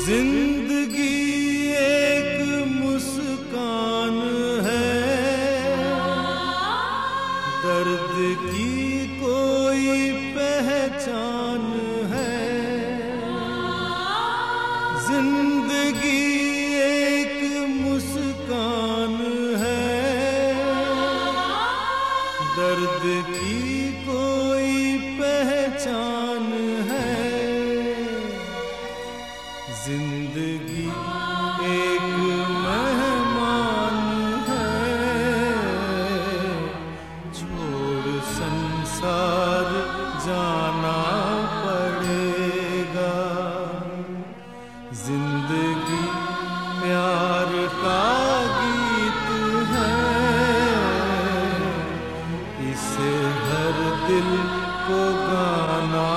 ज़िंदगी एक मुस्कान है। दर्द की कोई पहचान है। ज़िंदगी एक मुस्कान है। दर्द की कोई पहचान ज़िंदगी एक मेहमान है, छोड़ संसार जाना पड़ेगा। ज़िंदगी प्यार का गीत है, इसे हर दिल को गाना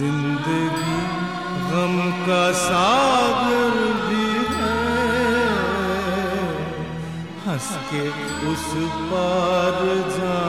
ज़िंदगी गम का सागर भी है। हंस के उस पार पड़ेगा